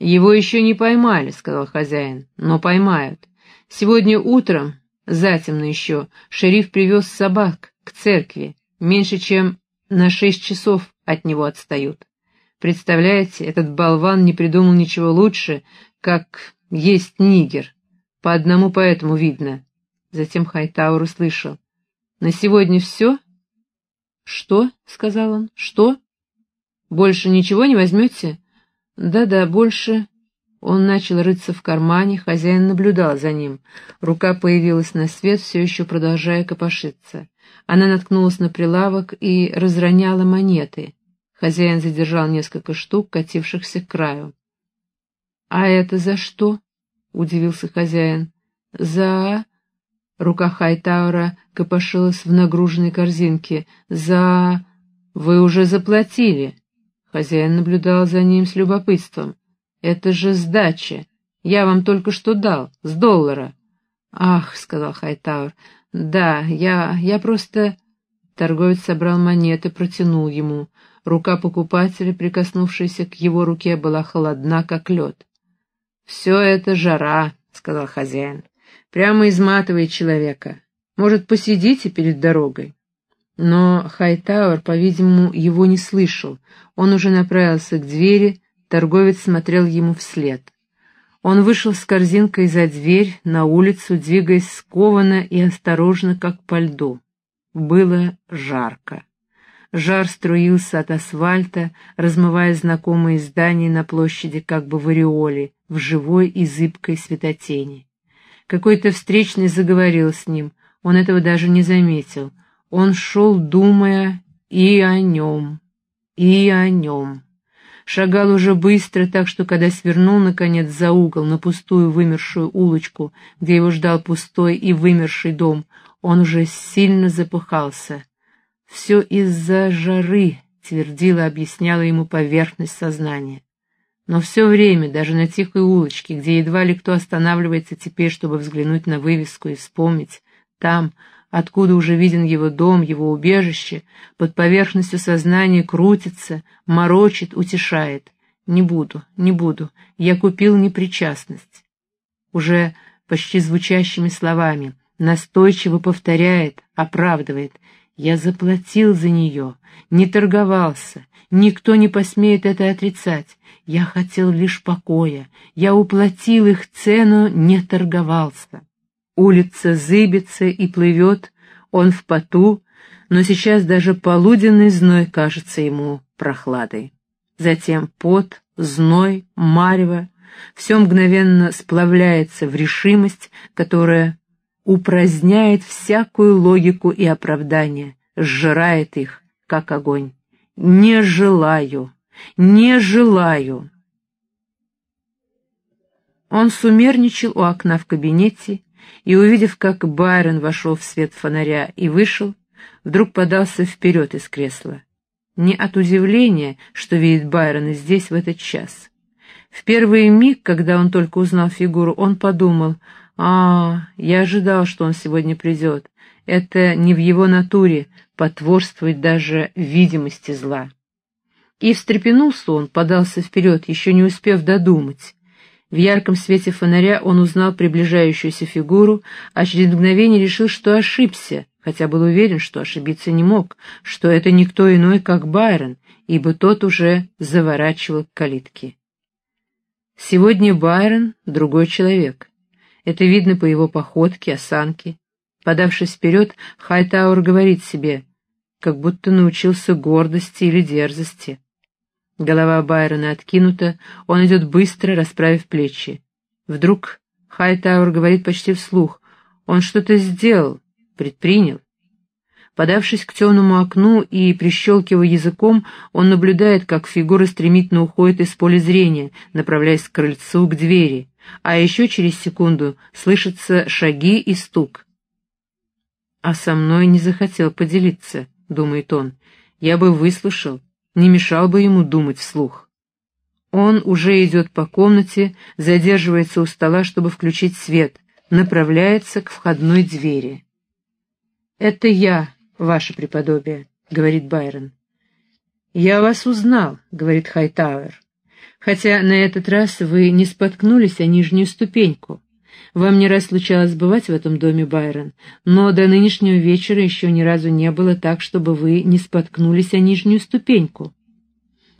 «Его еще не поймали», — сказал хозяин, — «но поймают. Сегодня утром, затемно еще, шериф привез собак к церкви, меньше чем на шесть часов от него отстают. Представляете, этот болван не придумал ничего лучше, как есть нигер. По одному поэтому видно». Затем Хайтаур услышал. «На сегодня все?» «Что?» — сказал он. «Что? Больше ничего не возьмете?» «Да-да, больше...» Он начал рыться в кармане, хозяин наблюдал за ним. Рука появилась на свет, все еще продолжая копошиться. Она наткнулась на прилавок и разроняла монеты. Хозяин задержал несколько штук, катившихся к краю. «А это за что?» — удивился хозяин. «За...» Рука Хайтаура копошилась в нагруженной корзинке. «За... Вы уже заплатили!» Хозяин наблюдал за ним с любопытством. «Это же сдача! Я вам только что дал, с доллара!» «Ах!» — сказал Хайтаур. «Да, я... я просто...» Торговец собрал монеты, протянул ему. Рука покупателя, прикоснувшаяся к его руке, была холодна, как лед. «Все это жара», — сказал хозяин. Прямо изматывает человека. Может, посидите перед дорогой?» Но Хайтауэр, по-видимому, его не слышал. Он уже направился к двери, торговец смотрел ему вслед. Он вышел с корзинкой за дверь, на улицу, двигаясь скованно и осторожно, как по льду. Было жарко. Жар струился от асфальта, размывая знакомые здания на площади как бы в ореоле, в живой и зыбкой светотени. Какой-то встречный заговорил с ним, он этого даже не заметил. Он шел, думая и о нем, и о нем. Шагал уже быстро, так что, когда свернул, наконец, за угол на пустую вымершую улочку, где его ждал пустой и вымерший дом, он уже сильно запыхался. «Все из-за жары», — твердила, объясняла ему поверхность сознания. Но все время, даже на тихой улочке, где едва ли кто останавливается теперь, чтобы взглянуть на вывеску и вспомнить, там, откуда уже виден его дом, его убежище, под поверхностью сознания крутится, морочит, утешает. Не буду, не буду, я купил непричастность. Уже почти звучащими словами, настойчиво повторяет, оправдывает. Я заплатил за нее, не торговался, никто не посмеет это отрицать. Я хотел лишь покоя, я уплатил их цену, не торговался. Улица зыбится и плывет, он в поту, но сейчас даже полуденный зной кажется ему прохладой. Затем пот, зной, марево, все мгновенно сплавляется в решимость, которая упраздняет всякую логику и оправдание, сжирает их, как огонь. Не желаю, не желаю. Он сумерничал у окна в кабинете и, увидев, как Байрон вошел в свет фонаря и вышел, вдруг подался вперед из кресла. Не от удивления, что видит Байрона здесь в этот час. В первый миг, когда он только узнал фигуру, он подумал, «А, я ожидал, что он сегодня придет. Это не в его натуре потворствовать даже видимости зла». И встрепенулся он, подался вперед, еще не успев додумать. В ярком свете фонаря он узнал приближающуюся фигуру, а через мгновение решил, что ошибся, хотя был уверен, что ошибиться не мог, что это никто иной, как Байрон, ибо тот уже заворачивал к калитке. Сегодня Байрон — другой человек. Это видно по его походке, осанке. Подавшись вперед, Хайтауэр говорит себе, как будто научился гордости или дерзости. Голова Байрона откинута, он идет быстро, расправив плечи. Вдруг Хайтауэр говорит почти вслух. Он что-то сделал, предпринял. Подавшись к темному окну и прищелкивая языком, он наблюдает, как фигура стремительно уходит из поля зрения, направляясь к крыльцу, к двери, а еще через секунду слышатся шаги и стук. «А со мной не захотел поделиться», — думает он. «Я бы выслушал, не мешал бы ему думать вслух. Он уже идет по комнате, задерживается у стола, чтобы включить свет, направляется к входной двери. «Это я, ваше преподобие», — говорит Байрон. «Я вас узнал», — говорит Хайтауэр. Хотя на этот раз вы не споткнулись о нижнюю ступеньку. Вам не раз случалось бывать в этом доме, Байрон, но до нынешнего вечера еще ни разу не было так, чтобы вы не споткнулись о нижнюю ступеньку.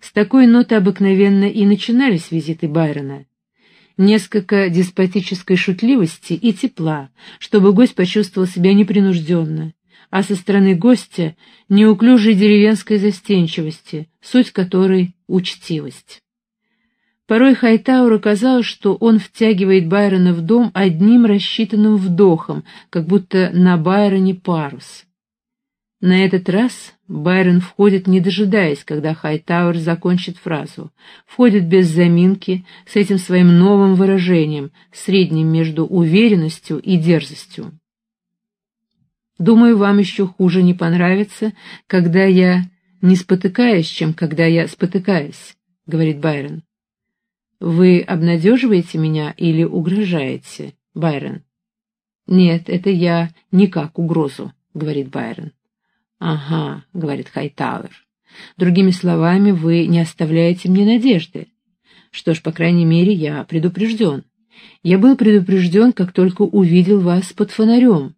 С такой ноты обыкновенно и начинались визиты Байрона. Несколько деспотической шутливости и тепла, чтобы гость почувствовал себя непринужденно, а со стороны гостя неуклюжей деревенской застенчивости, суть которой — учтивость. Порой Хайтауру казалось, что он втягивает Байрона в дом одним рассчитанным вдохом, как будто на Байроне парус. На этот раз Байрон входит, не дожидаясь, когда Хайтауэр закончит фразу. Входит без заминки, с этим своим новым выражением, средним между уверенностью и дерзостью. Думаю, вам еще хуже не понравится, когда я не спотыкаюсь, чем когда я спотыкаюсь, — говорит Байрон. Вы обнадеживаете меня или угрожаете, Байрон? Нет, это я не как угрозу, — говорит Байрон. Ага, — говорит Хайтауэр. Другими словами, вы не оставляете мне надежды. Что ж, по крайней мере, я предупрежден. Я был предупрежден, как только увидел вас под фонарем.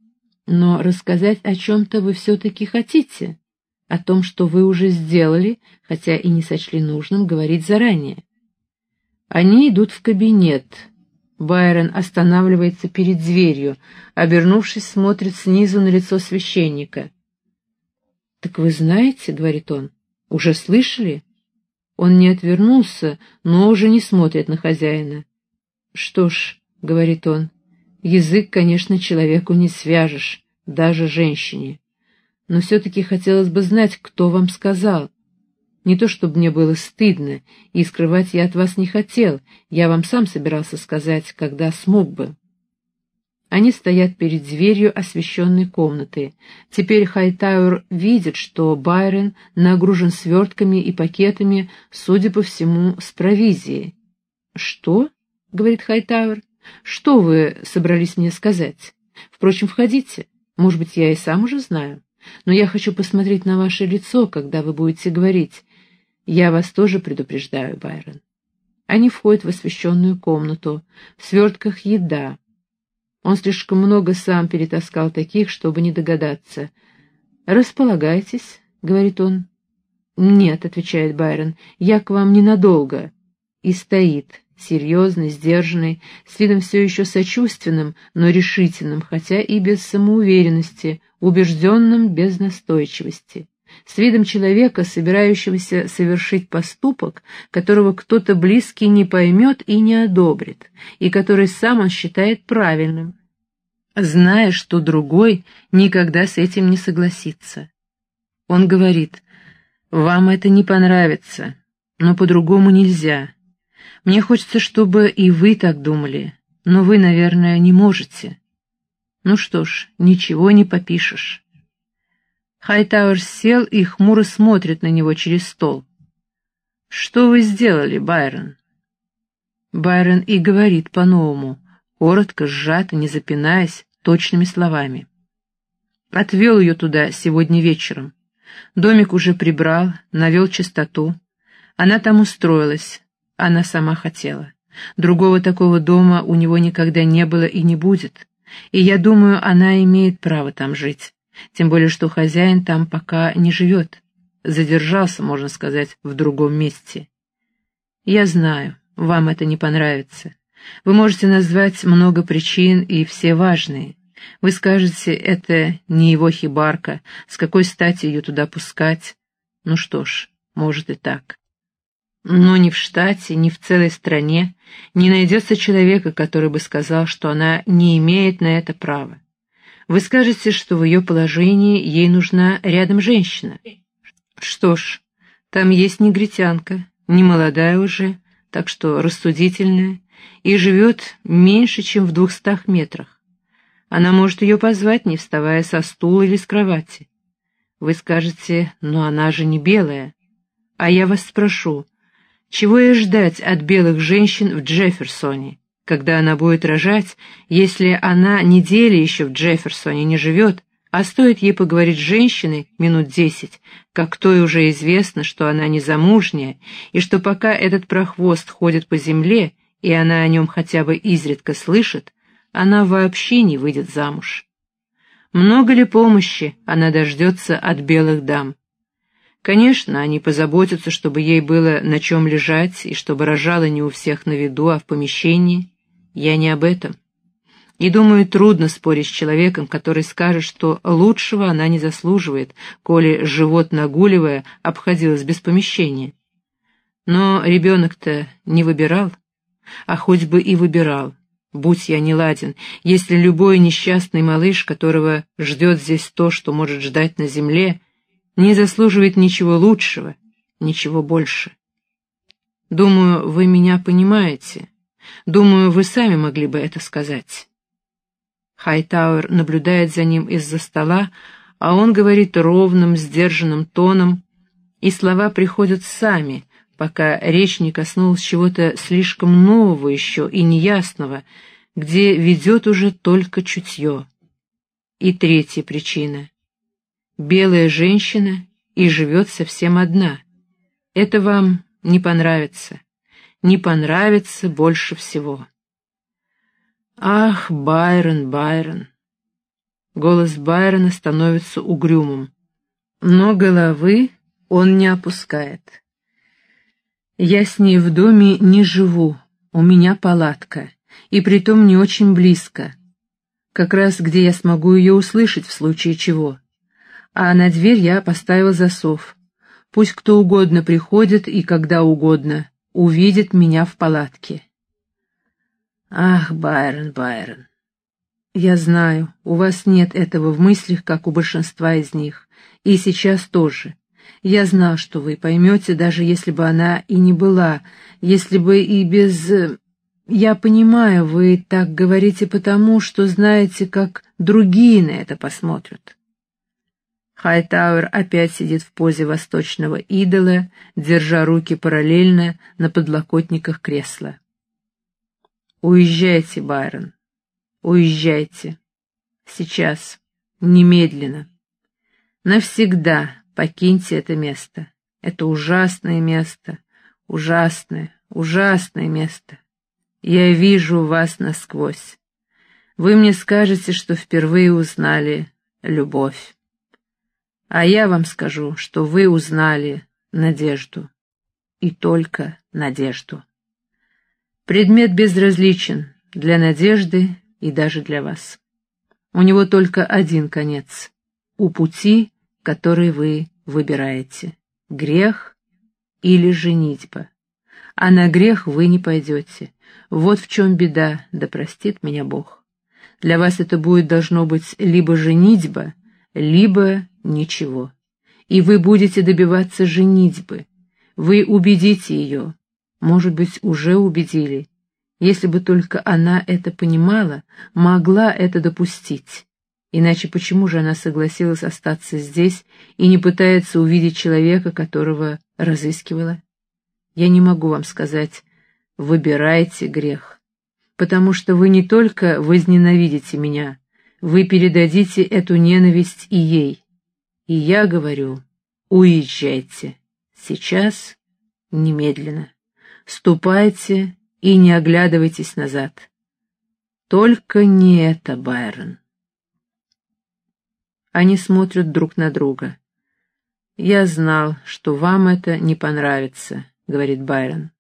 Но рассказать о чем-то вы все-таки хотите. О том, что вы уже сделали, хотя и не сочли нужным говорить заранее. Они идут в кабинет. Байрон останавливается перед дверью, обернувшись, смотрит снизу на лицо священника. «Так вы знаете, — говорит он, — уже слышали?» Он не отвернулся, но уже не смотрит на хозяина. «Что ж, — говорит он, — язык, конечно, человеку не свяжешь, даже женщине. Но все-таки хотелось бы знать, кто вам сказал. Не то чтобы мне было стыдно, и скрывать я от вас не хотел, я вам сам собирался сказать, когда смог бы». Они стоят перед дверью освещенной комнаты. Теперь Хайтауэр видит, что Байрон нагружен свертками и пакетами, судя по всему, с провизией. «Что?» — говорит Хайтауэр. «Что вы собрались мне сказать? Впрочем, входите. Может быть, я и сам уже знаю. Но я хочу посмотреть на ваше лицо, когда вы будете говорить. Я вас тоже предупреждаю, Байрон». Они входят в освещенную комнату. В свертках еда. Он слишком много сам перетаскал таких, чтобы не догадаться. «Располагайтесь», — говорит он. «Нет», — отвечает Байрон, — «я к вам ненадолго». И стоит, серьезный, сдержанный, с видом все еще сочувственным, но решительным, хотя и без самоуверенности, убежденным без настойчивости с видом человека, собирающегося совершить поступок, которого кто-то близкий не поймет и не одобрит, и который сам он считает правильным, зная, что другой никогда с этим не согласится. Он говорит, «Вам это не понравится, но по-другому нельзя. Мне хочется, чтобы и вы так думали, но вы, наверное, не можете. Ну что ж, ничего не попишешь». Хайтауэр сел и хмуро смотрит на него через стол. «Что вы сделали, Байрон?» Байрон и говорит по-новому, коротко, сжато, не запинаясь, точными словами. Отвел ее туда сегодня вечером. Домик уже прибрал, навел чистоту. Она там устроилась, она сама хотела. Другого такого дома у него никогда не было и не будет. И я думаю, она имеет право там жить. Тем более, что хозяин там пока не живет. Задержался, можно сказать, в другом месте. Я знаю, вам это не понравится. Вы можете назвать много причин и все важные. Вы скажете, это не его хибарка, с какой стати ее туда пускать? Ну что ж, может и так. Но ни в штате, ни в целой стране не найдется человека, который бы сказал, что она не имеет на это права. Вы скажете, что в ее положении ей нужна рядом женщина. Что ж, там есть негритянка, не молодая уже, так что рассудительная, и живет меньше, чем в двухстах метрах. Она может ее позвать, не вставая со стула или с кровати. Вы скажете, но она же не белая. А я вас спрошу, чего ей ждать от белых женщин в Джефферсоне? Когда она будет рожать, если она недели еще в Джефферсоне не живет, А стоит ей поговорить с женщиной минут десять, как той уже известно, что она незамужняя, и что пока этот прохвост ходит по земле, и она о нем хотя бы изредка слышит, она вообще не выйдет замуж. Много ли помощи она дождется от белых дам? Конечно, они позаботятся, чтобы ей было на чем лежать и чтобы рожала не у всех на виду, а в помещении. Я не об этом. И думаю, трудно спорить с человеком, который скажет, что лучшего она не заслуживает, коли живот нагуливая обходилась без помещения. Но ребенок-то не выбирал, а хоть бы и выбирал. Будь я не ладен, если любой несчастный малыш, которого ждет здесь то, что может ждать на земле, не заслуживает ничего лучшего, ничего больше. Думаю, вы меня понимаете. Думаю, вы сами могли бы это сказать. Хайтауэр наблюдает за ним из-за стола, а он говорит ровным, сдержанным тоном, и слова приходят сами, пока речь не коснулась чего-то слишком нового еще и неясного, где ведет уже только чутье. И третья причина белая женщина и живет совсем одна. Это вам не понравится. Не понравится больше всего. Ах, Байрон, Байрон. Голос Байрона становится угрюмым, но головы он не опускает. Я с ней в доме не живу, у меня палатка, и притом не очень близко, как раз где я смогу ее услышать в случае чего а на дверь я поставил засов. Пусть кто угодно приходит и когда угодно увидит меня в палатке. Ах, Байрон, Байрон, я знаю, у вас нет этого в мыслях, как у большинства из них, и сейчас тоже. Я знал, что вы поймете, даже если бы она и не была, если бы и без... Я понимаю, вы так говорите потому, что знаете, как другие на это посмотрят. Хайтауэр опять сидит в позе восточного идола, держа руки параллельно на подлокотниках кресла. «Уезжайте, Байрон, уезжайте. Сейчас, немедленно. Навсегда покиньте это место. Это ужасное место, ужасное, ужасное место. Я вижу вас насквозь. Вы мне скажете, что впервые узнали любовь. А я вам скажу, что вы узнали надежду. И только надежду. Предмет безразличен для надежды и даже для вас. У него только один конец — у пути, который вы выбираете. Грех или женитьба. А на грех вы не пойдете. Вот в чем беда, да простит меня Бог. Для вас это будет должно быть либо женитьба, либо ничего. И вы будете добиваться женитьбы. Вы убедите ее. Может быть, уже убедили. Если бы только она это понимала, могла это допустить. Иначе почему же она согласилась остаться здесь и не пытается увидеть человека, которого разыскивала? Я не могу вам сказать «выбирайте грех», потому что вы не только возненавидите меня, вы передадите эту ненависть и ей. И я говорю, уезжайте. Сейчас, немедленно. Ступайте и не оглядывайтесь назад. Только не это, Байрон. Они смотрят друг на друга. «Я знал, что вам это не понравится», — говорит Байрон.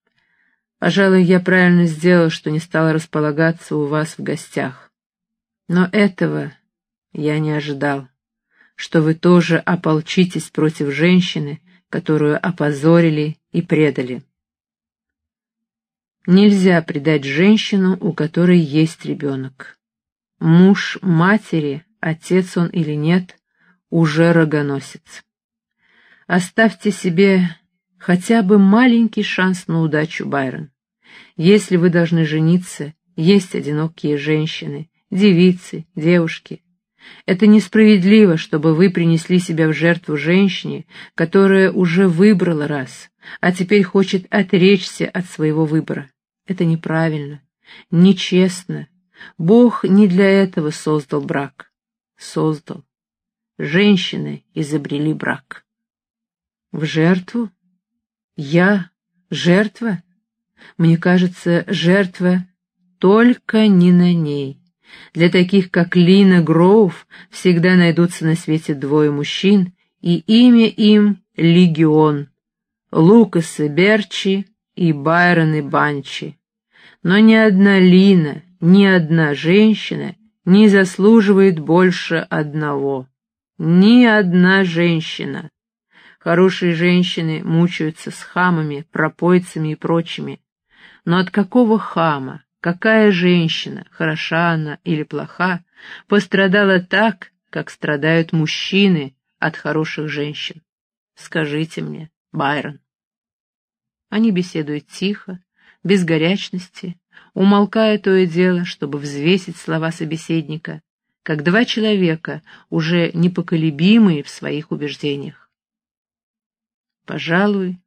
«Пожалуй, я правильно сделал, что не стал располагаться у вас в гостях. Но этого я не ожидал, что вы тоже ополчитесь против женщины, которую опозорили и предали. Нельзя предать женщину, у которой есть ребенок. Муж матери, отец он или нет, уже рогоносец. Оставьте себе хотя бы маленький шанс на удачу, Байрон. Если вы должны жениться, есть одинокие женщины, девицы, девушки. Это несправедливо, чтобы вы принесли себя в жертву женщине, которая уже выбрала раз, а теперь хочет отречься от своего выбора. Это неправильно, нечестно. Бог не для этого создал брак. Создал. женщины изобрели брак. В жертву? Я жертва? Мне кажется, жертва только не на ней. Для таких, как Лина Гроув, всегда найдутся на свете двое мужчин, и имя им — Легион. Лукас и Берчи и Байрон и Банчи. Но ни одна Лина, ни одна женщина не заслуживает больше одного. Ни одна женщина. Хорошие женщины мучаются с хамами, пропойцами и прочими. Но от какого хама, какая женщина, хороша она или плоха, пострадала так, как страдают мужчины от хороших женщин? Скажите мне, Байрон. Они беседуют тихо, без горячности, умолкая то и дело, чтобы взвесить слова собеседника, как два человека, уже непоколебимые в своих убеждениях. «Пожалуй,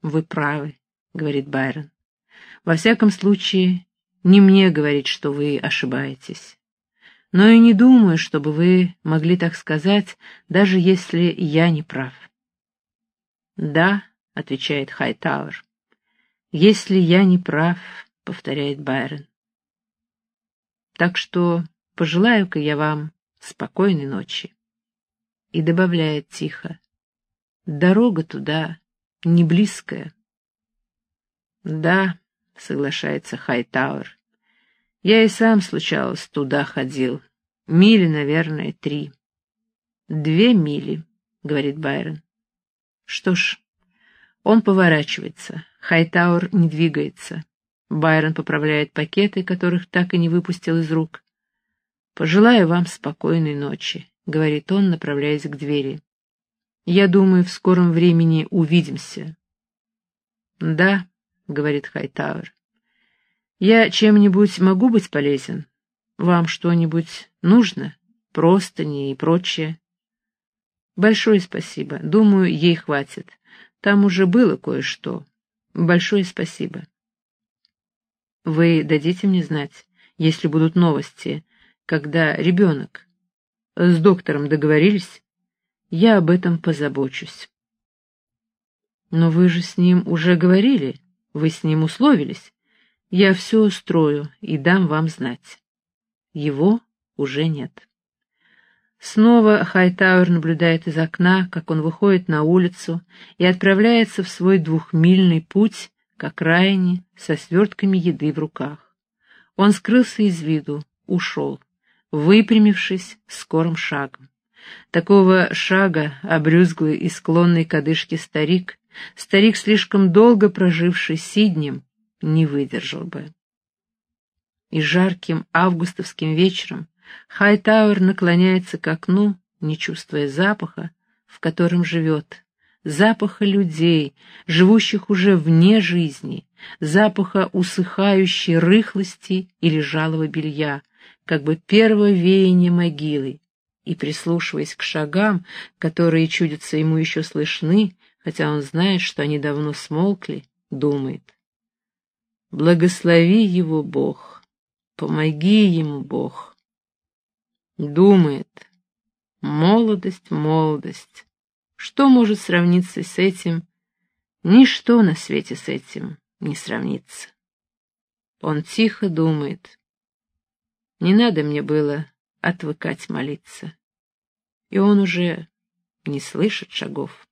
вы правы», — говорит Байрон. «Во всяком случае, не мне говорить, что вы ошибаетесь. Но и не думаю, чтобы вы могли так сказать, даже если я не прав». «Да», — отвечает Хайтауэр. «Если я не прав», — повторяет Байрон. «Так что пожелаю-ка я вам спокойной ночи». И добавляет тихо. «Дорога туда не близкая». «Да», — соглашается Хайтауэр. «Я и сам, случалось, туда ходил. Мили, наверное, три». «Две мили», — говорит Байрон. Что ж, он поворачивается, Хайтауэр не двигается. Байрон поправляет пакеты, которых так и не выпустил из рук. «Пожелаю вам спокойной ночи», — говорит он, направляясь к двери. «Я думаю, в скором времени увидимся». «Да», — говорит Хайтауэр. «Я чем-нибудь могу быть полезен? Вам что-нибудь нужно? Простыни и прочее?» Большое спасибо. Думаю, ей хватит. Там уже было кое-что. Большое спасибо. Вы дадите мне знать, если будут новости, когда ребенок. С доктором договорились? Я об этом позабочусь. Но вы же с ним уже говорили, вы с ним условились. Я все устрою и дам вам знать. Его уже нет. Снова Хайтауэр наблюдает из окна, как он выходит на улицу и отправляется в свой двухмильный путь к окраине со свертками еды в руках. Он скрылся из виду, ушел, выпрямившись скорым шагом. Такого шага обрюзглый и склонный к одышке старик, старик, слишком долго проживший Сиднем, не выдержал бы. И жарким августовским вечером Хайтауэр наклоняется к окну, не чувствуя запаха, в котором живет, запаха людей, живущих уже вне жизни, запаха усыхающей рыхлости или жалого белья, как бы первое веяние могилы, и, прислушиваясь к шагам, которые чудятся ему еще слышны, хотя он знает, что они давно смолкли, думает. Благослови его Бог, помоги ему Бог. Думает. Молодость, молодость. Что может сравниться с этим? Ничто на свете с этим не сравнится. Он тихо думает. Не надо мне было отвыкать молиться. И он уже не слышит шагов.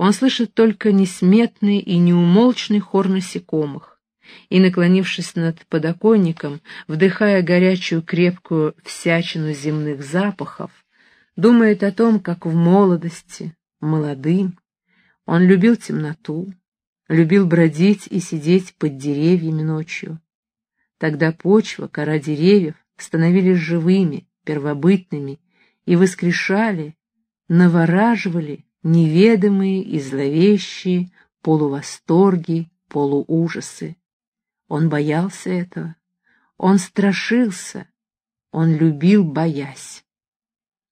Он слышит только несметный и неумолчный хор насекомых и, наклонившись над подоконником, вдыхая горячую крепкую всячину земных запахов, думает о том, как в молодости, молодым, он любил темноту, любил бродить и сидеть под деревьями ночью. Тогда почва, кора деревьев становились живыми, первобытными и воскрешали, навораживали неведомые и зловещие полувосторги, полуужасы. Он боялся этого. Он страшился. Он любил, боясь.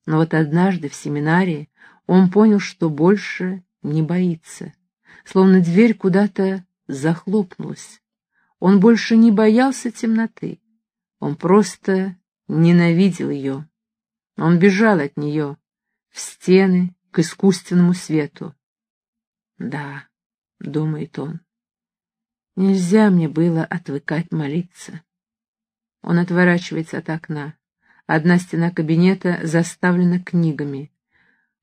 Но вот однажды в семинарии он понял, что больше не боится. Словно дверь куда-то захлопнулась. Он больше не боялся темноты. Он просто ненавидел ее. Он бежал от нее, в стены, к искусственному свету. Да, — думает он, — нельзя мне было отвыкать молиться. Он отворачивается от окна. Одна стена кабинета заставлена книгами.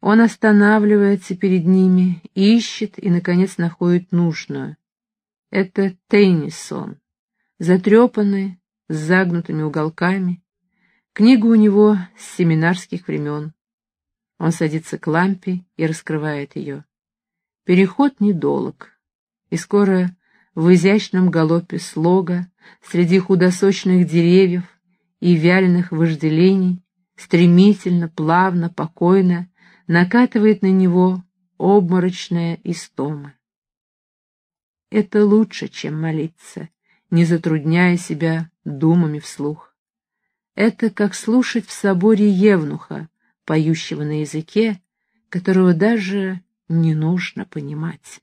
Он останавливается перед ними, ищет и, наконец, находит нужную. Это Теннисон, затрепанный, с загнутыми уголками. Книга у него с семинарских времен. Он садится к лампе и раскрывает ее. Переход недолг, и скоро в изящном галопе слога, среди худосочных деревьев и вяленых вожделений, стремительно, плавно, покойно накатывает на него обморочная истома. Это лучше, чем молиться, не затрудняя себя думами вслух. Это как слушать в соборе Евнуха, поющего на языке, которого даже не нужно понимать.